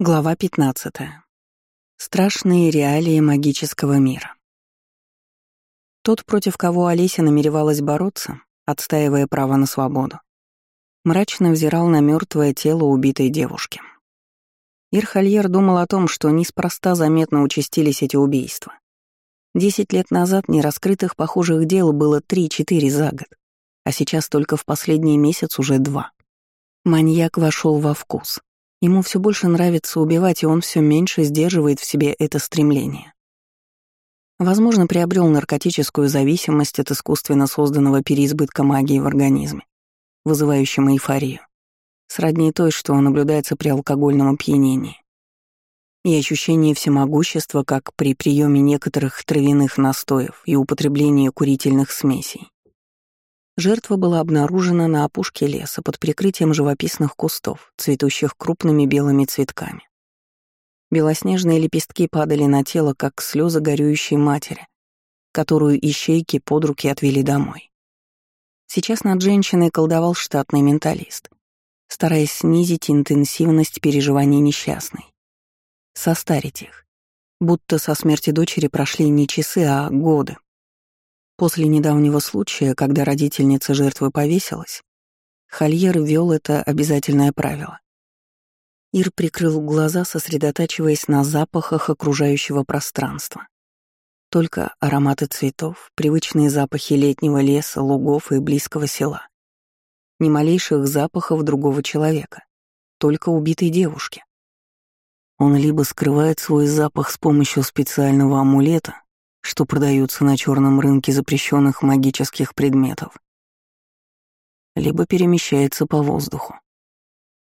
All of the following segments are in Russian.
Глава 15. Страшные реалии магического мира. Тот, против кого Олеся намеревалась бороться, отстаивая право на свободу, мрачно взирал на мертвое тело убитой девушки. Ирхальер думал о том, что неспроста заметно участились эти убийства. Десять лет назад нераскрытых похожих дел было три-четыре за год, а сейчас только в последний месяц уже два. Маньяк вошел во вкус — Ему все больше нравится убивать, и он все меньше сдерживает в себе это стремление. Возможно, приобрел наркотическую зависимость от искусственно созданного переизбытка магии в организме, вызывающего эйфорию, сродни той, что наблюдается при алкогольном опьянении. И ощущение всемогущества, как при приеме некоторых травяных настоев и употреблении курительных смесей. Жертва была обнаружена на опушке леса под прикрытием живописных кустов, цветущих крупными белыми цветками. Белоснежные лепестки падали на тело, как слезы горюющей матери, которую ищейки под руки отвели домой. Сейчас над женщиной колдовал штатный менталист, стараясь снизить интенсивность переживаний несчастной. Состарить их. Будто со смерти дочери прошли не часы, а годы. После недавнего случая, когда родительница жертвы повесилась, Хольер ввел это обязательное правило. Ир прикрыл глаза, сосредотачиваясь на запахах окружающего пространства. Только ароматы цветов, привычные запахи летнего леса, лугов и близкого села. Ни малейших запахов другого человека, только убитой девушки. Он либо скрывает свой запах с помощью специального амулета, что продаются на черном рынке запрещенных магических предметов, либо перемещается по воздуху,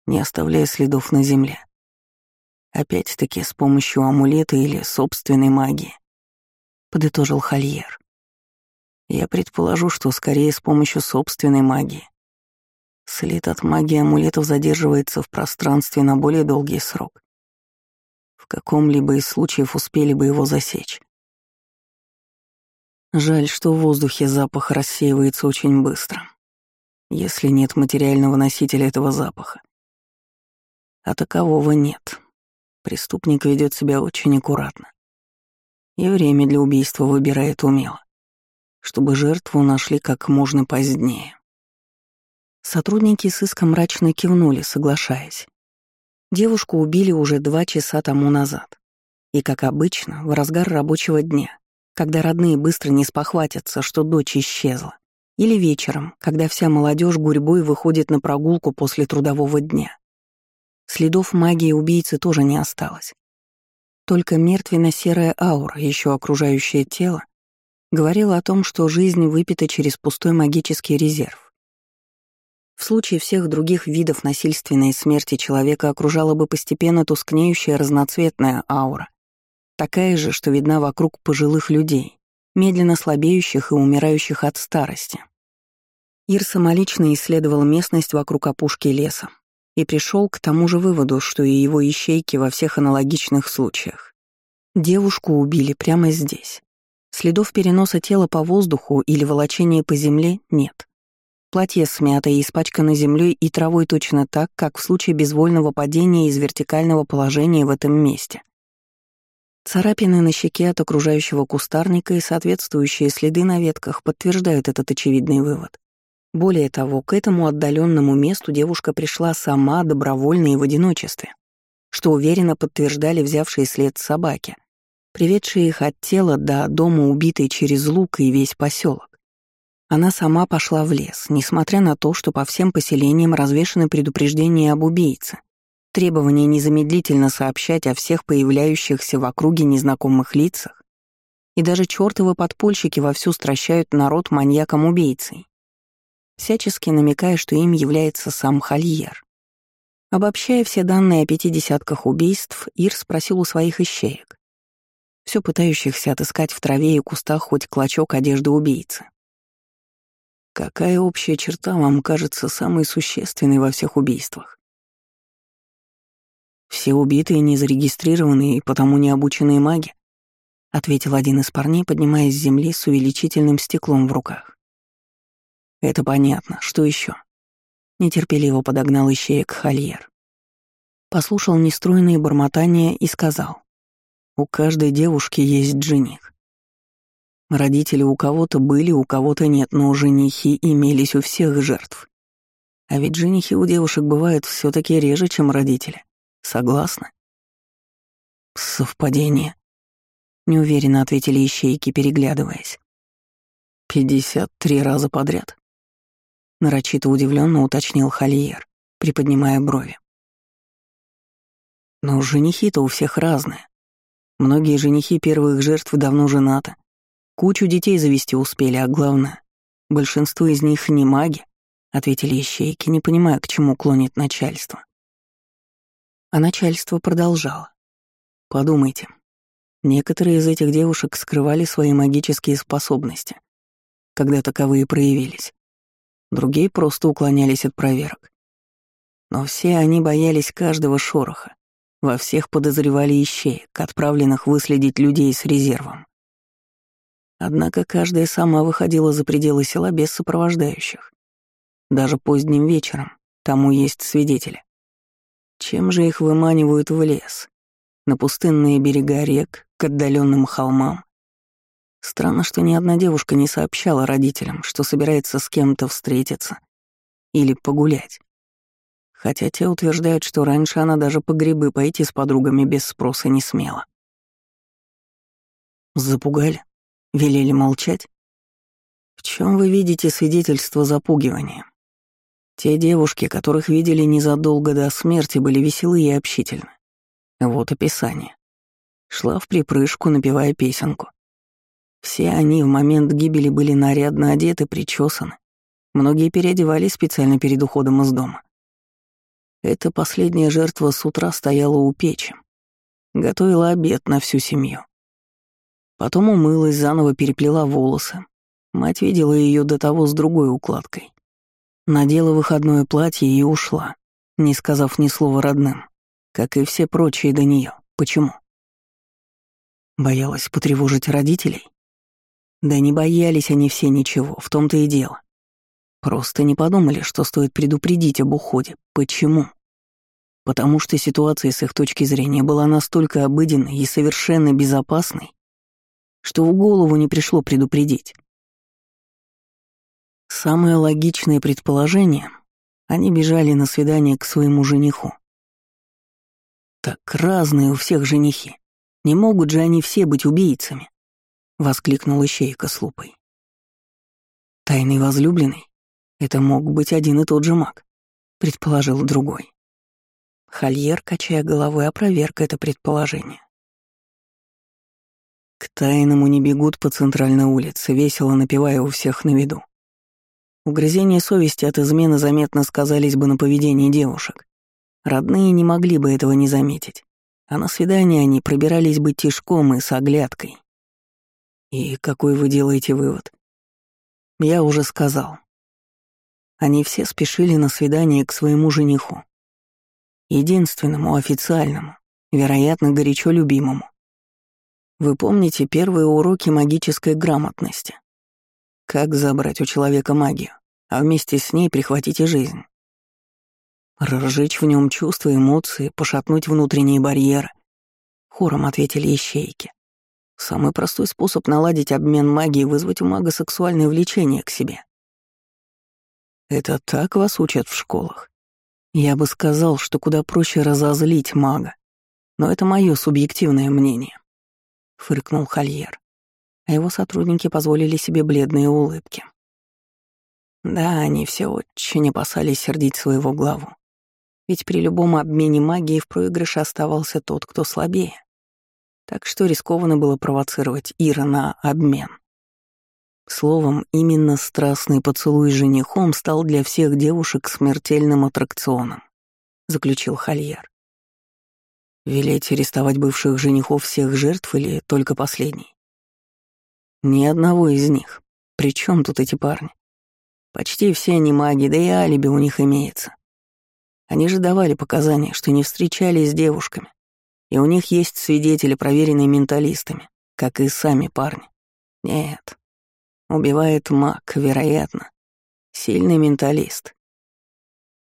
не оставляя следов на земле. Опять-таки с помощью амулета или собственной магии, подытожил Хольер. Я предположу, что скорее с помощью собственной магии. След от магии амулетов задерживается в пространстве на более долгий срок. В каком-либо из случаев успели бы его засечь. Жаль, что в воздухе запах рассеивается очень быстро, если нет материального носителя этого запаха. А такового нет. Преступник ведет себя очень аккуратно. И время для убийства выбирает умело, чтобы жертву нашли как можно позднее. Сотрудники сыска мрачно кивнули, соглашаясь. Девушку убили уже два часа тому назад. И, как обычно, в разгар рабочего дня, когда родные быстро не спохватятся, что дочь исчезла. Или вечером, когда вся молодежь гурьбой выходит на прогулку после трудового дня. Следов магии убийцы тоже не осталось. Только мертвенно-серая аура, еще окружающее тело, говорила о том, что жизнь выпита через пустой магический резерв. В случае всех других видов насильственной смерти человека окружала бы постепенно тускнеющая разноцветная аура, Такая же, что видна вокруг пожилых людей, медленно слабеющих и умирающих от старости. Ир самолично исследовал местность вокруг опушки леса и пришел к тому же выводу, что и его ищейки во всех аналогичных случаях. Девушку убили прямо здесь. Следов переноса тела по воздуху или волочения по земле нет. Платье смято и испачкано землей и травой точно так, как в случае безвольного падения из вертикального положения в этом месте — Царапины на щеке от окружающего кустарника и соответствующие следы на ветках подтверждают этот очевидный вывод. Более того, к этому отдаленному месту девушка пришла сама, добровольно и в одиночестве, что уверенно подтверждали взявшие след собаки, приведшие их от тела до дома убитой через лук и весь поселок. Она сама пошла в лес, несмотря на то, что по всем поселениям развешаны предупреждения об убийце, требование незамедлительно сообщать о всех появляющихся в округе незнакомых лицах, и даже чертовы подпольщики вовсю стращают народ маньяком-убийцей, всячески намекая, что им является сам Хольер. Обобщая все данные о пяти десятках убийств, Ир спросил у своих ищеек, все пытающихся отыскать в траве и кустах хоть клочок одежды убийцы. Какая общая черта вам кажется самой существенной во всех убийствах? «Все убитые не зарегистрированные и потому не обученные маги», — ответил один из парней, поднимаясь с земли с увеличительным стеклом в руках. «Это понятно. Что еще? нетерпеливо подогнал ищеек Хольер. Послушал нестройные бормотания и сказал. У каждой девушки есть жених. Родители у кого-то были, у кого-то нет, но женихи имелись у всех жертв. А ведь женихи у девушек бывают все таки реже, чем родители. Согласна? Совпадение. Неуверенно ответили ищейки, переглядываясь. «Пятьдесят три раза подряд?» Нарочито удивленно уточнил Хольер, приподнимая брови. Но женихи-то у всех разные. Многие женихи первых жертв давно женаты. Кучу детей завести успели, а главное, большинство из них не маги, ответили ищейки, не понимая, к чему клонит начальство. А начальство продолжало. Подумайте, некоторые из этих девушек скрывали свои магические способности, когда таковые проявились. Другие просто уклонялись от проверок. Но все они боялись каждого шороха, во всех подозревали ищеек, отправленных выследить людей с резервом. Однако каждая сама выходила за пределы села без сопровождающих. Даже поздним вечером тому есть свидетели. Чем же их выманивают в лес? На пустынные берега рек, к отдаленным холмам. Странно, что ни одна девушка не сообщала родителям, что собирается с кем-то встретиться или погулять хотя те утверждают, что раньше она даже по грибы пойти с подругами без спроса не смела. Запугали? Велели молчать? В чем вы видите свидетельство запугивания? Те девушки, которых видели незадолго до смерти, были веселы и общительны. Вот описание. Шла в припрыжку, напевая песенку. Все они в момент гибели были нарядно одеты, причесаны. Многие переодевались специально перед уходом из дома. Эта последняя жертва с утра стояла у печи. Готовила обед на всю семью. Потом умылась, заново переплела волосы. Мать видела ее до того с другой укладкой. Надела выходное платье и ушла, не сказав ни слова родным, как и все прочие до нее. Почему? Боялась потревожить родителей? Да не боялись они все ничего, в том-то и дело. Просто не подумали, что стоит предупредить об уходе. Почему? Потому что ситуация с их точки зрения была настолько обыденной и совершенно безопасной, что в голову не пришло предупредить. Самое логичное предположение — они бежали на свидание к своему жениху. Так разные у всех женихи. Не могут же они все быть убийцами, — воскликнул Ищейка с лупой. Тайный возлюбленный — это мог быть один и тот же маг, — предположил другой. Хольер, качая головой, опроверг это предположение. К тайному не бегут по центральной улице, весело напевая у всех на виду. Угрызения совести от измены заметно сказались бы на поведении девушек. Родные не могли бы этого не заметить, а на свидание они пробирались бы тишком и с оглядкой. И какой вы делаете вывод? Я уже сказал. Они все спешили на свидание к своему жениху единственному официальному, вероятно, горячо любимому. Вы помните первые уроки магической грамотности? Как забрать у человека магию, а вместе с ней прихватить и жизнь? Разжечь в нем чувства, эмоции, пошатнуть внутренние барьеры. Хором ответили ищейки. Самый простой способ наладить обмен магией — вызвать у мага сексуальное влечение к себе. Это так вас учат в школах? Я бы сказал, что куда проще разозлить мага. Но это мое субъективное мнение. Фыркнул Хольер. А его сотрудники позволили себе бледные улыбки. Да, они все очень опасались сердить своего главу. Ведь при любом обмене магией в проигрыше оставался тот, кто слабее. Так что рискованно было провоцировать Ира на обмен. Словом, именно страстный поцелуй с женихом стал для всех девушек смертельным аттракционом, заключил Хольер. Велеть арестовать бывших женихов всех жертв или только последний? Ни одного из них. Причем тут эти парни? Почти все они маги, да и алиби у них имеется. Они же давали показания, что не встречались с девушками, и у них есть свидетели, проверенные менталистами, как и сами парни. Нет, Убивает маг, вероятно. Сильный менталист.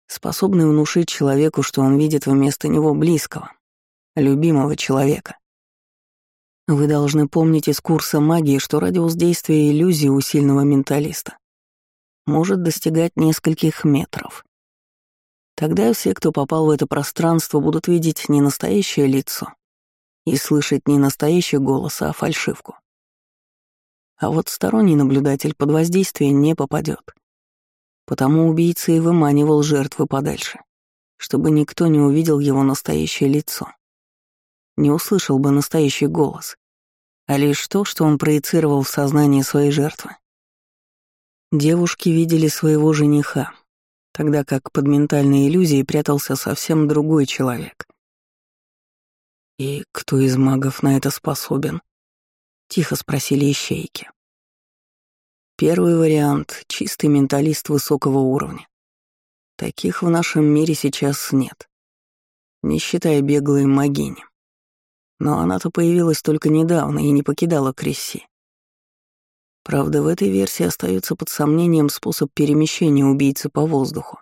способный внушить человеку, что он видит вместо него близкого, любимого человека. Вы должны помнить из курса магии, что радиус действия иллюзии у сильного менталиста может достигать нескольких метров. Тогда все, кто попал в это пространство, будут видеть не настоящее лицо и слышать не настоящий голос, а фальшивку. А вот сторонний наблюдатель под воздействие не попадет. Потому убийца и выманивал жертвы подальше, чтобы никто не увидел его настоящее лицо. Не услышал бы настоящий голос, а лишь то, что он проецировал в сознании своей жертвы. Девушки видели своего жениха, тогда как под ментальной иллюзией прятался совсем другой человек. «И кто из магов на это способен?» — тихо спросили ищейки. Первый вариант — чистый менталист высокого уровня. Таких в нашем мире сейчас нет, не считая беглой магини. Но она-то появилась только недавно и не покидала Кресси. Правда, в этой версии остается под сомнением способ перемещения убийцы по воздуху.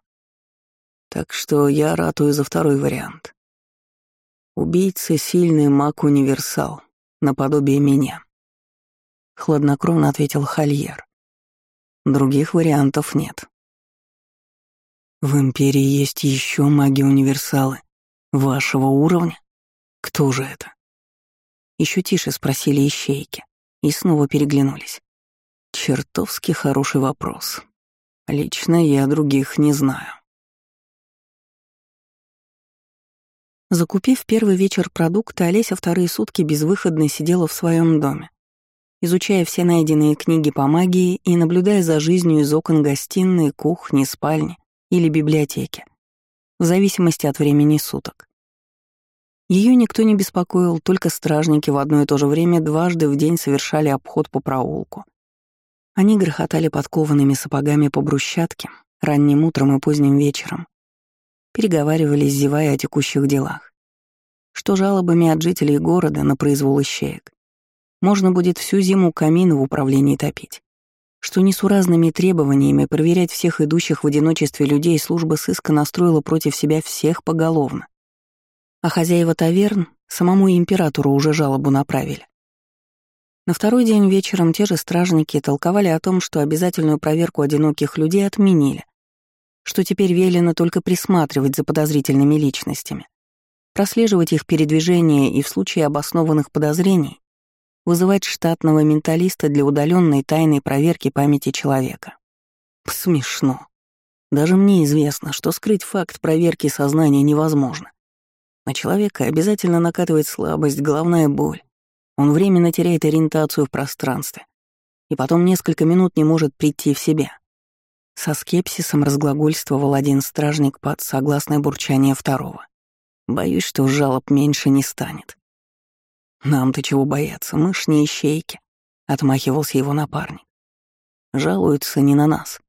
Так что я ратую за второй вариант. Убийца — сильный маг-универсал, наподобие меня. Хладнокровно ответил Хольер. Других вариантов нет. В Империи есть еще маги-универсалы вашего уровня? Кто же это? Еще тише спросили ищейки и снова переглянулись. Чертовски хороший вопрос. Лично я других не знаю. Закупив первый вечер продукты, Олеся вторые сутки безвыходно сидела в своем доме, изучая все найденные книги по магии и наблюдая за жизнью из окон гостиной, кухни, спальни или библиотеки, в зависимости от времени суток. Ее никто не беспокоил, только стражники в одно и то же время дважды в день совершали обход по проулку, они грохотали подкованными сапогами по брусчатке ранним утром и поздним вечером, переговаривались, зевая о текущих делах. Что жалобами от жителей города на произвол ищеек. Можно будет всю зиму камины в управлении топить. Что несуразными требованиями проверять всех идущих в одиночестве людей служба сыска настроила против себя всех поголовно. А хозяева таверн самому императору уже жалобу направили. На второй день вечером те же стражники толковали о том, что обязательную проверку одиноких людей отменили, что теперь велено только присматривать за подозрительными личностями, прослеживать их передвижения и в случае обоснованных подозрений вызывать штатного менталиста для удаленной тайной проверки памяти человека. Смешно. Даже мне известно, что скрыть факт проверки сознания невозможно. На человека обязательно накатывает слабость, головная боль, он временно теряет ориентацию в пространстве и потом несколько минут не может прийти в себя. Со скепсисом разглагольствовал один стражник под согласное бурчание второго. Боюсь, что жалоб меньше не станет. «Нам-то чего бояться, мы ж не ищейки», — отмахивался его напарник. «Жалуются не на нас.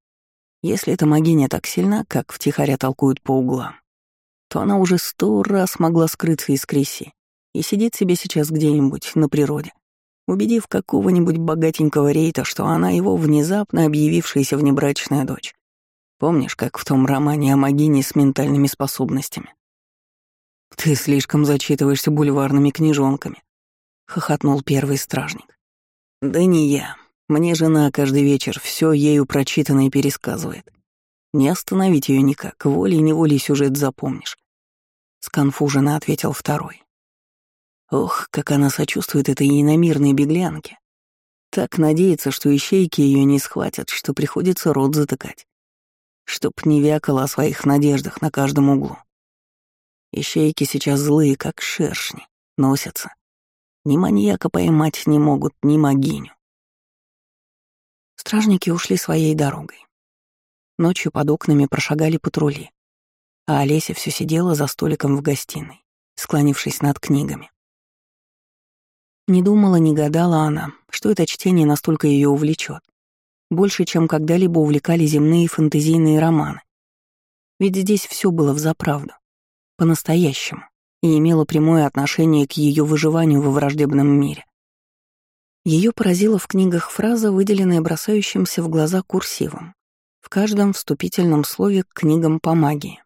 Если эта могиня так сильна, как втихаря толкуют по углам, то она уже сто раз могла скрыться из Криси и сидит себе сейчас где-нибудь на природе, убедив какого-нибудь богатенького рейта, что она его внезапно объявившаяся внебрачная дочь. Помнишь, как в том романе о Магине с ментальными способностями? «Ты слишком зачитываешься бульварными книжонками», — хохотнул первый стражник. «Да не я. Мне жена каждый вечер все ею прочитанное пересказывает. Не остановить ее никак, волей-неволей сюжет запомнишь». Сконфуженно ответил второй. Ох, как она сочувствует этой иномирной беглянке. Так надеется, что ищейки ее не схватят, что приходится рот затыкать. Чтоб не вякала о своих надеждах на каждом углу. Ищейки сейчас злые, как шершни, носятся. Ни маньяка поймать не могут, ни могиню. Стражники ушли своей дорогой. Ночью под окнами прошагали патрули, а Олеся все сидела за столиком в гостиной, склонившись над книгами. Не думала, не гадала она, что это чтение настолько ее увлечет. Больше, чем когда-либо увлекали земные фэнтезийные романы. Ведь здесь все было взаправду, по-настоящему, и имело прямое отношение к ее выживанию во враждебном мире. Ее поразила в книгах фраза, выделенная бросающимся в глаза курсивом, в каждом вступительном слове к книгам по магии.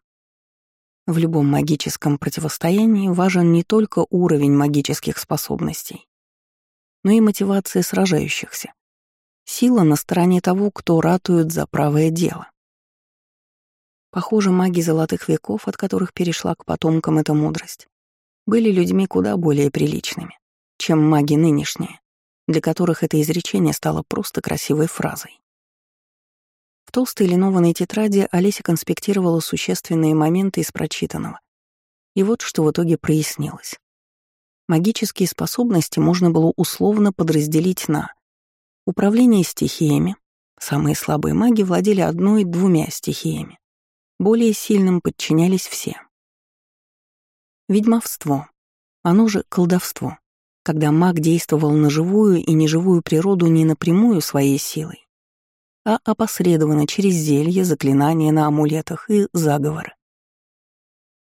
В любом магическом противостоянии важен не только уровень магических способностей, но и мотивация сражающихся. Сила на стороне того, кто ратует за правое дело. Похоже, маги золотых веков, от которых перешла к потомкам эта мудрость, были людьми куда более приличными, чем маги нынешние, для которых это изречение стало просто красивой фразой. В толстой линованной тетради Олеся конспектировала существенные моменты из прочитанного. И вот что в итоге прояснилось. Магические способности можно было условно подразделить на управление стихиями. Самые слабые маги владели одной-двумя стихиями. Более сильным подчинялись все. Ведьмовство. Оно же колдовство. Когда маг действовал на живую и неживую природу не напрямую своей силой, а опосредованно через зелья, заклинания на амулетах и заговоры.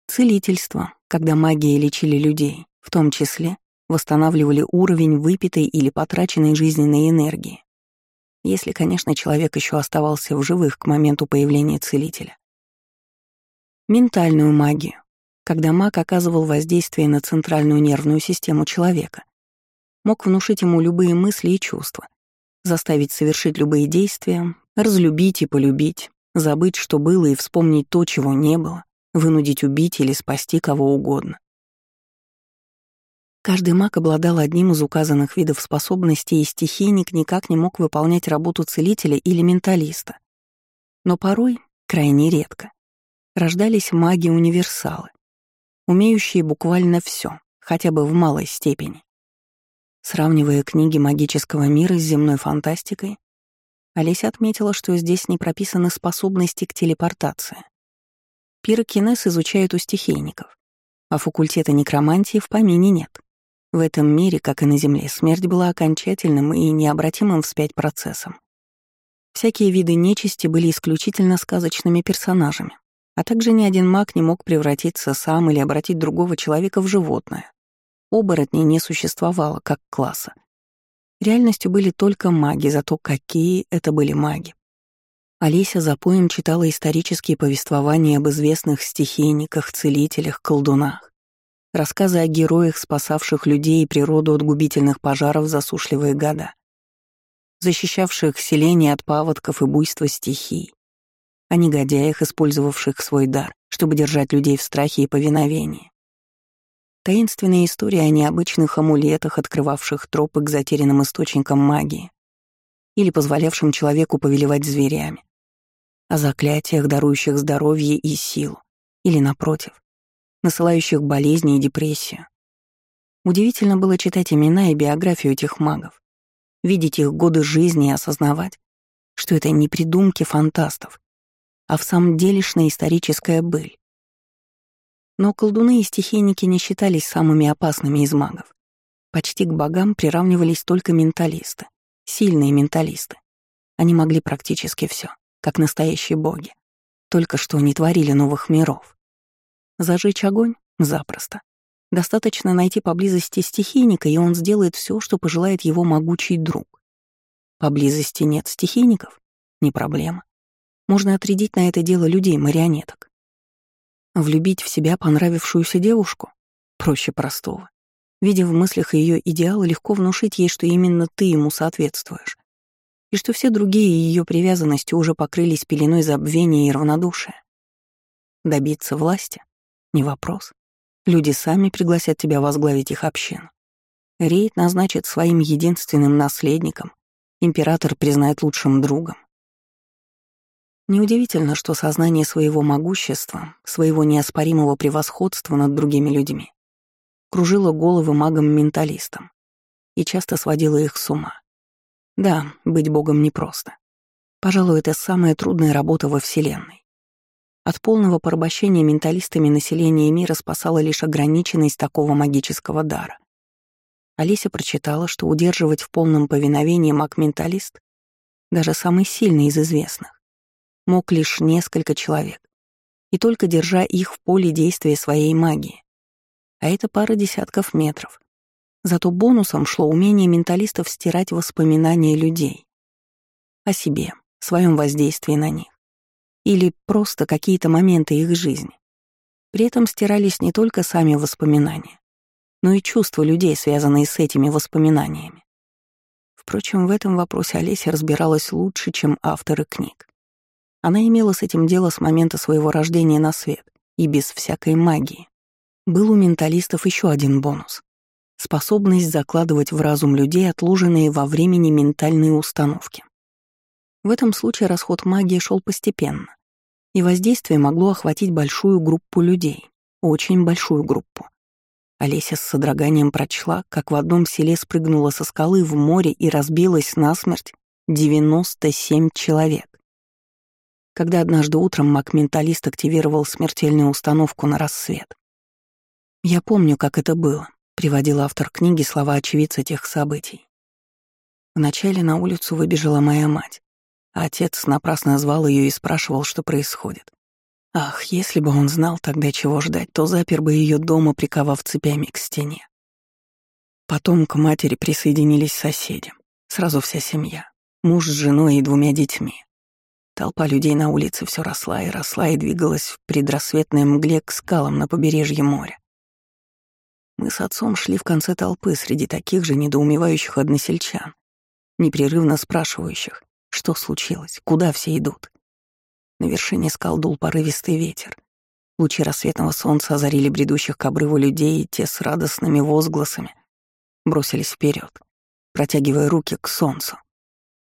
Целительство, когда магией лечили людей, в том числе восстанавливали уровень выпитой или потраченной жизненной энергии. Если, конечно, человек еще оставался в живых к моменту появления целителя. Ментальную магию, когда маг оказывал воздействие на центральную нервную систему человека, мог внушить ему любые мысли и чувства, заставить совершить любые действия, разлюбить и полюбить, забыть, что было, и вспомнить то, чего не было, вынудить убить или спасти кого угодно. Каждый маг обладал одним из указанных видов способностей, и стихийник никак не мог выполнять работу целителя или менталиста. Но порой, крайне редко, рождались маги-универсалы, умеющие буквально все, хотя бы в малой степени. Сравнивая книги магического мира с земной фантастикой, Олеся отметила, что здесь не прописаны способности к телепортации. Пирокинез изучают у стихийников, а факультета некромантии в помине нет. В этом мире, как и на Земле, смерть была окончательным и необратимым вспять процессом. Всякие виды нечисти были исключительно сказочными персонажами, а также ни один маг не мог превратиться сам или обратить другого человека в животное. Оборотней не существовало как класса. Реальностью были только маги, зато какие это были маги. Олеся за поем читала исторические повествования об известных стихийниках, целителях, колдунах. Рассказы о героях, спасавших людей и природу от губительных пожаров засушливые года. Защищавших селение от паводков и буйства стихий. О негодяях, использовавших свой дар, чтобы держать людей в страхе и повиновении. Таинственные истории о необычных амулетах, открывавших тропы к затерянным источникам магии или позволявшим человеку повелевать зверями, о заклятиях, дарующих здоровье и силу, или, напротив, насылающих болезни и депрессию. Удивительно было читать имена и биографию этих магов, видеть их годы жизни и осознавать, что это не придумки фантастов, а в самом делешная историческая быль. Но колдуны и стихийники не считались самыми опасными из магов. Почти к богам приравнивались только менталисты, сильные менталисты. Они могли практически все, как настоящие боги. Только что не творили новых миров. Зажечь огонь? Запросто. Достаточно найти поблизости стихийника, и он сделает все, что пожелает его могучий друг. Поблизости нет стихийников? Не проблема. Можно отрядить на это дело людей-марионеток. Влюбить в себя понравившуюся девушку? Проще простого. Видя в мыслях ее идеалы, легко внушить ей, что именно ты ему соответствуешь. И что все другие ее привязанности уже покрылись пеленой забвения и равнодушия. Добиться власти? Не вопрос. Люди сами пригласят тебя возглавить их общину. Рейд назначит своим единственным наследником, император признает лучшим другом. Неудивительно, что сознание своего могущества, своего неоспоримого превосходства над другими людьми кружило головы магам-менталистам и часто сводило их с ума. Да, быть богом непросто. Пожалуй, это самая трудная работа во Вселенной. От полного порабощения менталистами населения мира спасала лишь ограниченность такого магического дара. Олеся прочитала, что удерживать в полном повиновении маг-менталист, даже самый сильный из известных, мог лишь несколько человек, и только держа их в поле действия своей магии. А это пара десятков метров. Зато бонусом шло умение менталистов стирать воспоминания людей о себе, своем воздействии на них, или просто какие-то моменты их жизни. При этом стирались не только сами воспоминания, но и чувства людей, связанные с этими воспоминаниями. Впрочем, в этом вопросе Олеся разбиралась лучше, чем авторы книг. Она имела с этим дело с момента своего рождения на свет и без всякой магии. Был у менталистов еще один бонус — способность закладывать в разум людей отложенные во времени ментальные установки. В этом случае расход магии шел постепенно, и воздействие могло охватить большую группу людей, очень большую группу. Олеся с содроганием прочла, как в одном селе спрыгнула со скалы в море и разбилась насмерть 97 человек. Когда однажды утром маг-менталист активировал смертельную установку на рассвет. «Я помню, как это было», — приводил автор книги слова очевидца тех событий. Вначале на улицу выбежала моя мать, а отец напрасно звал ее и спрашивал, что происходит. Ах, если бы он знал тогда, чего ждать, то запер бы ее дома, приковав цепями к стене. Потом к матери присоединились соседи. Сразу вся семья. Муж с женой и двумя детьми. Толпа людей на улице все росла и росла и двигалась в предрассветной мгле к скалам на побережье моря. Мы с отцом шли в конце толпы среди таких же недоумевающих односельчан, непрерывно спрашивающих, что случилось, куда все идут. На вершине скал дул порывистый ветер. Лучи рассветного солнца озарили бредущих к обрыву людей, и те с радостными возгласами бросились вперед, протягивая руки к солнцу.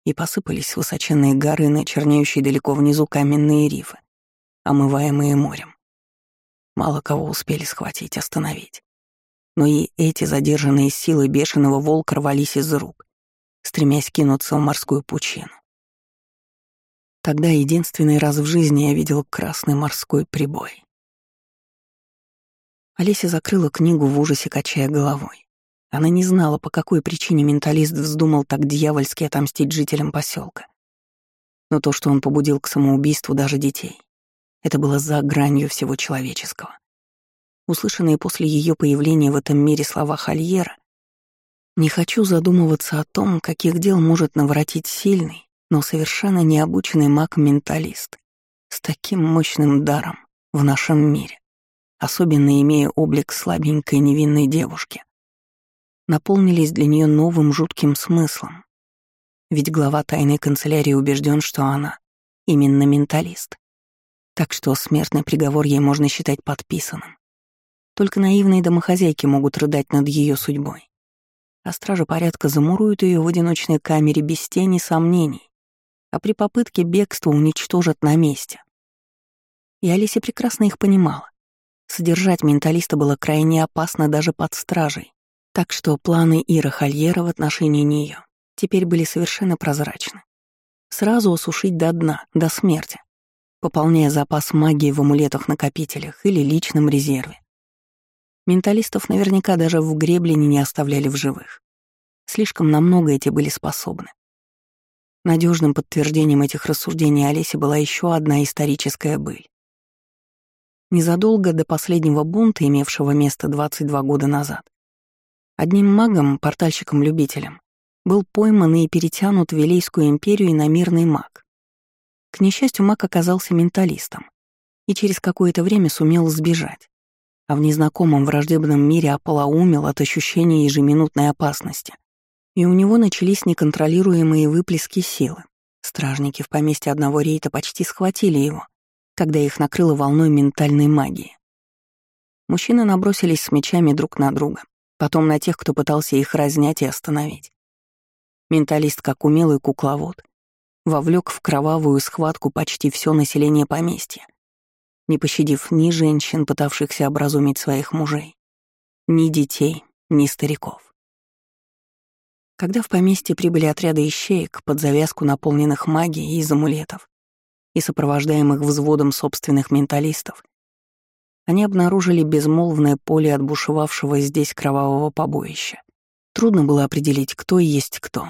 И посыпались высоченные горы на чернеющие далеко внизу каменные рифы, омываемые морем. Мало кого успели схватить, остановить. Но и эти задержанные силы бешеного волка рвались из рук, стремясь кинуться в морскую пучину. Тогда единственный раз в жизни я видел красный морской прибой. Олеся закрыла книгу в ужасе, качая головой. Она не знала, по какой причине менталист вздумал так дьявольски отомстить жителям поселка. Но то, что он побудил к самоубийству даже детей, это было за гранью всего человеческого. Услышанные после ее появления в этом мире слова Хольера «Не хочу задумываться о том, каких дел может наворотить сильный, но совершенно необученный маг-менталист с таким мощным даром в нашем мире, особенно имея облик слабенькой невинной девушки, наполнились для нее новым жутким смыслом. Ведь глава тайной канцелярии убежден, что она именно менталист. Так что смертный приговор ей можно считать подписанным. Только наивные домохозяйки могут рыдать над ее судьбой. А стражи порядка замуруют ее в одиночной камере без тени сомнений, а при попытке бегства уничтожат на месте. И Алисия прекрасно их понимала. Содержать менталиста было крайне опасно даже под стражей, так что планы Ира Хольера в отношении нее теперь были совершенно прозрачны. Сразу осушить до дна, до смерти, пополняя запас магии в амулетах-накопителях или личном резерве. Менталистов наверняка даже в греблине не оставляли в живых. Слишком намного эти были способны. Надежным подтверждением этих рассуждений Олеси была еще одна историческая быль. Незадолго до последнего бунта, имевшего место 22 года назад, одним магом, портальщиком-любителем, был пойман и перетянут в Вилейскую империю иномирный маг. К несчастью, маг оказался менталистом и через какое-то время сумел сбежать, а в незнакомом враждебном мире ополоумел от ощущения ежеминутной опасности и у него начались неконтролируемые выплески силы. Стражники в поместье одного рейта почти схватили его, когда их накрыло волной ментальной магии. Мужчины набросились с мечами друг на друга, потом на тех, кто пытался их разнять и остановить. Менталист, как умелый кукловод, вовлек в кровавую схватку почти все население поместья, не пощадив ни женщин, пытавшихся образумить своих мужей, ни детей, ни стариков. Когда в поместье прибыли отряды ищеек под завязку наполненных магией из амулетов и сопровождаемых взводом собственных менталистов, они обнаружили безмолвное поле отбушевавшего здесь кровавого побоища. Трудно было определить, кто есть кто,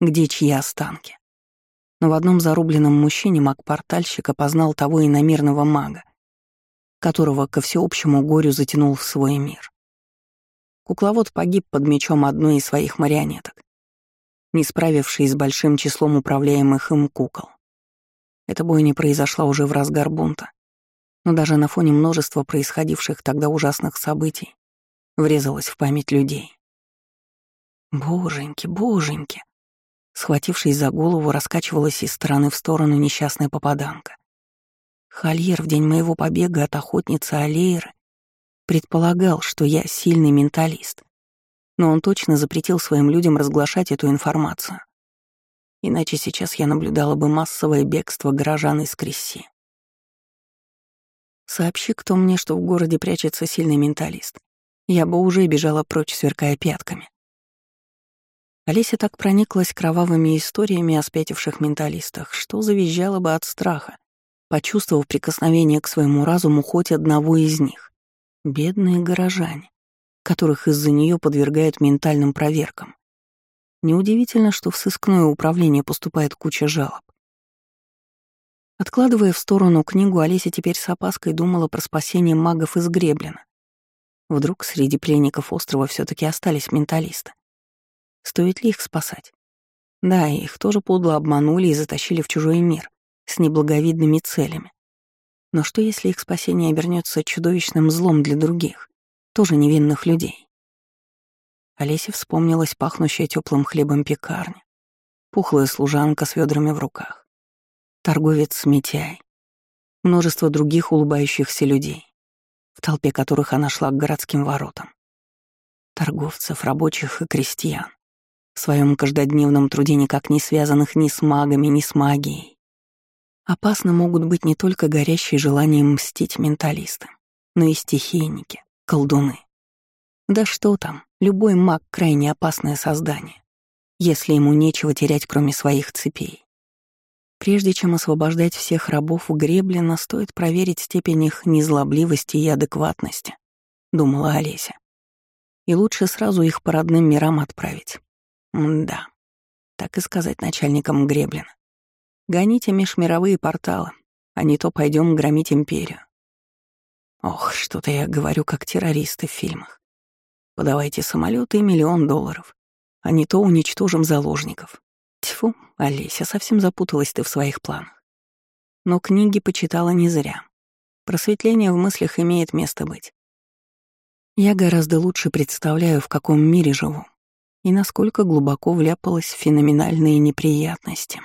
где чьи останки. Но в одном зарубленном мужчине маг-портальщик опознал того иномирного мага, которого ко всеобщему горю затянул в свой мир. Кукловод погиб под мечом одной из своих марионеток, не справившись с большим числом управляемых им кукол. Эта бойня произошла уже в разгар бунта, но даже на фоне множества происходивших тогда ужасных событий врезалась в память людей. Боженьки, боженьки. Схватившись за голову, раскачивалась из стороны в сторону несчастная попаданка. Хольер в день моего побега от охотницы Алейры предполагал, что я сильный менталист, но он точно запретил своим людям разглашать эту информацию. Иначе сейчас я наблюдала бы массовое бегство горожан из Кресси. Сообщи кто мне, что в городе прячется сильный менталист. Я бы уже бежала прочь, сверкая пятками. Олеся так прониклась кровавыми историями о спятивших менталистах, что завизжала бы от страха, почувствовав прикосновение к своему разуму хоть одного из них. Бедные горожане, которых из-за нее подвергают ментальным проверкам. Неудивительно, что в сыскное управление поступает куча жалоб. Откладывая в сторону книгу, Олеся теперь с опаской думала про спасение магов из Греблина. Вдруг среди пленников острова все таки остались менталисты. Стоит ли их спасать? Да, их тоже подло обманули и затащили в чужой мир с неблаговидными целями. Но что, если их спасение обернется чудовищным злом для других, тоже невинных людей? Олесе вспомнилась пахнущая теплым хлебом пекарня, пухлая служанка с ведрами в руках, торговец Митяй, множество других улыбающихся людей, в толпе которых она шла к городским воротам. Торговцев, рабочих и крестьян, в своем каждодневном труде никак не связанных ни с магами, ни с магией. Опасно могут быть не только горящие желанием мстить менталисты, но и стихийники, колдуны. Да что там, любой маг — крайне опасное создание, если ему нечего терять, кроме своих цепей. Прежде чем освобождать всех рабов у Греблина, стоит проверить степень их незлобливости и адекватности, — думала Олеся. И лучше сразу их по родным мирам отправить. М да, так и сказать начальникам Греблина. Гоните межмировые порталы, а не то пойдем громить империю. Ох, что-то я говорю как террористы в фильмах. Подавайте самолеты и миллион долларов. А не то уничтожим заложников. Тьфу, Олеся, совсем запуталась ты в своих планах. Но книги почитала не зря. Просветление в мыслях имеет место быть. Я гораздо лучше представляю, в каком мире живу и насколько глубоко вляпалась в феноменальные неприятности.